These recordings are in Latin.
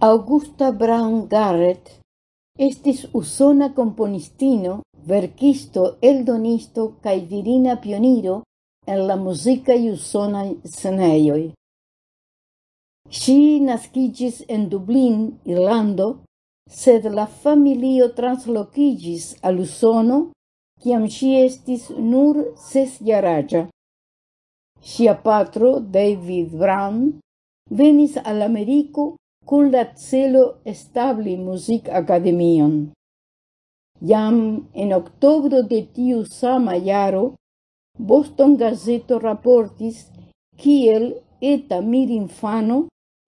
Augusta Brown Garrett estis usona componistino, verkisto, eldonisto kaj virina pioniro en la muzikaj usona scenejoj. Ŝi naskiĝis en Dublin, Irlando, sed la familio translokiĝis al Usono kiam ŝi estis nur sesjaraĝa. Ŝia patro, David Brown, venis al Ameriko cun la celo establi muzikakademion. Jam en octobro de tiu sama iaro, Boston Gazeto raportis kiel eta mirinfano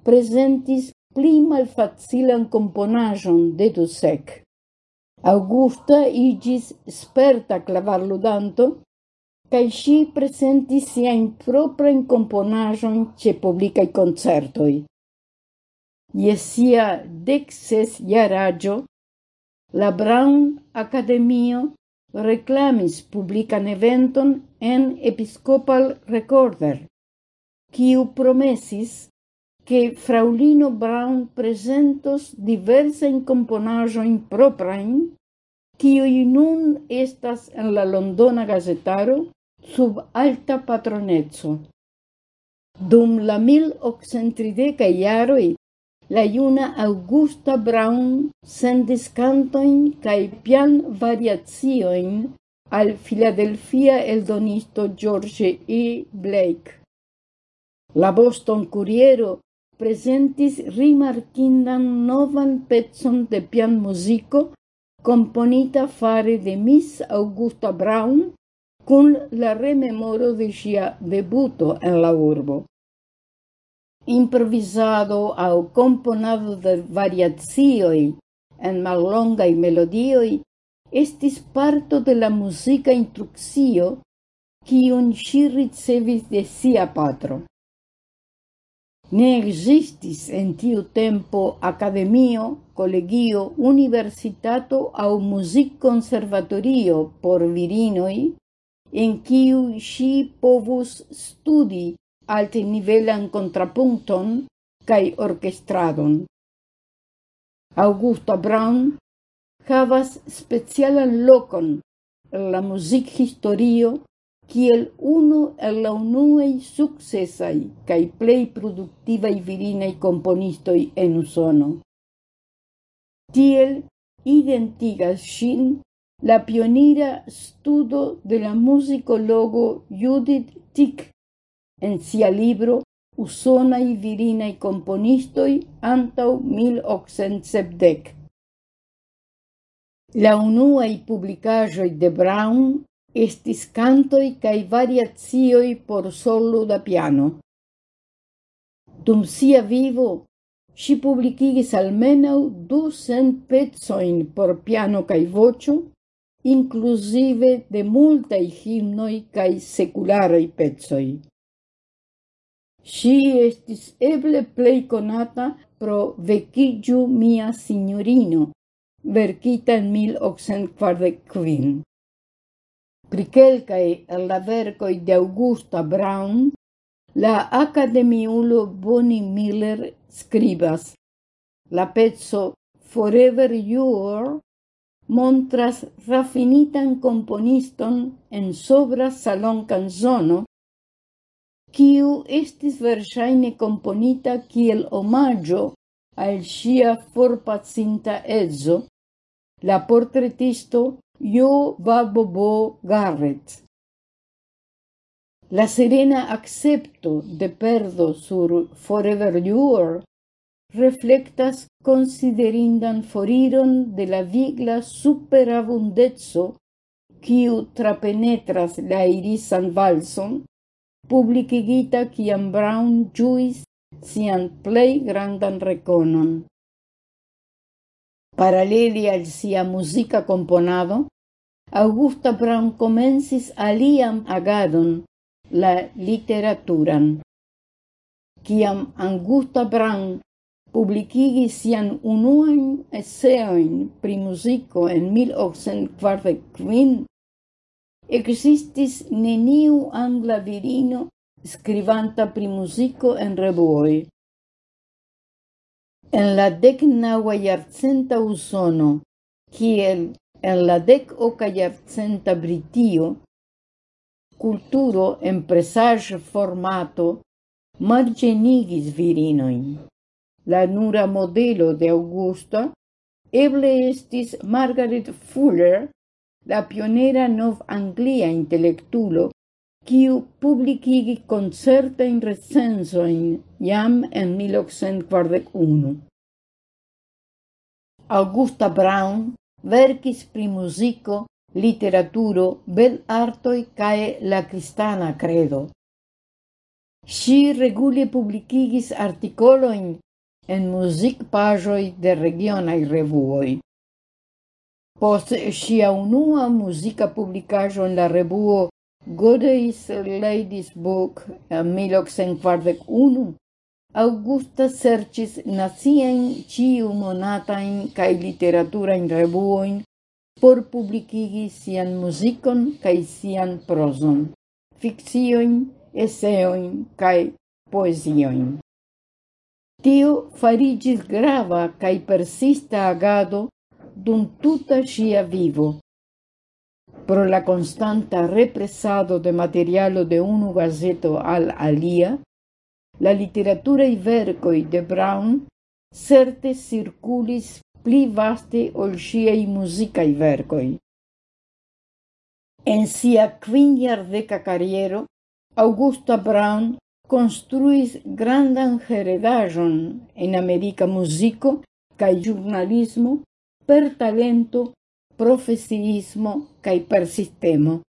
presentis pli malfacilan componajon de Dusek. Augusta igis sperta clavarludanto, cae si presentis siain proprain componajon ce publicae concertoi. Iesia dexes decses la Brown Academio reclamis publican eventon en Episcopal Recorder, quiu promesis que fraulino Brown presentos prezentos componajo in proprain, quiu nun estas en la Londona gazetaro sub alta patronezzo. Dum la 1830-kaj la iuna Augusta Brown sendis cantoin cae pian variazioin al Philadelphia eldonisto George E. Blake. La Boston Curiero presentis rimarkindan novan pezzon de pian musico componita fare de Miss Augusta Brown cun la rememoro de sia debuto en la urbo improvisado au componado de variazioi en mallongai melodioi estis parto de la musica instruccio quion si ricevis de sia patro. Ne existis en tiu tempo academio, kolegio, universitato au music conservatorio por virinoi, en kiu si povus studi altnivelan kontrapunkton kaj orkestradon. Augusta Brown havas specialan lokon en la muzikhistorio kiel unu el la unuaj sukcesaj kaj plej produktivaj virinaj komponistoj en Usono. Tiel identigas sin la pionira studo de la muzikologo Judith Tick en sia libro Usonai virinai componistoi antau 1870. La unuae publicajoi de Brown estis cantoi cae variazioi por solo da piano. Dum sia vivo, si publicigis almenau du cent pezzoin por piano cae vocio, inclusive de multae himnoi cae secularei pezzoi. Si estis eble plei conata pro vecigiu mia signorino, verkita en 1845. Pri quelcae el la vercoi de Augusta Brown, la academiulo Bonnie Miller scribas La pezzo Forever Your montras raffinitan componiston en sobra salon canzono quiu estis versaine componita kiel omaggio al sia forpacinta ezzo, la portretisto Jo Babobo Garrett. La serena accepto de perdo sur Forever Your reflectas considerindan foriron de la vigla superabundezzo quiu trapenetras la irisan valson publicigita kiam Brown juis sian plei grandan reconon. Paralele al sia musica componado, Augusta Brown comensis aliam agadon, la literaturan. Kiam Augusta Brown publicigi sian unuajn eseojn pri musico en 1845, existis neniu angla virino scrivanta pri musico en revuoi. En la decnaua iarcenta usono, kiel en la dec oca Britio, culturo en presage formato margenigis virinoin. La nura modelo de Augusta eble estis Margaret Fuller, la pionera nov-anglia intelectulo, quiu publicigi concerta in recenso in jam en 1841. Augusta Brown verkis pri musico, literaturo, bel artoi cae la cristana credo. Si regule publicigis articoloin en music muzikpaĵoj de regionai revuoi. Post sia unua musica publicajo en la revuo Godey's Ladies' Book en 1841, Augusta serĉis naciajn ĉiu monatajn literatura in revuojn por publicigi sian musicon cae sian proson, fikciojn, eseoin cae poesioin. Tio farigis grava cae persista agado dun tuta vivo, pro la constanta represado de materialo de unu gazeto al alia, la literatura i vercoi de Brown certe circulis pli vaste ol i musica i vercoi. En sia quindiardeca carriero, Augusta Brown construis grandan heredajon en America musico per talento, profesiismo cae per sistemo.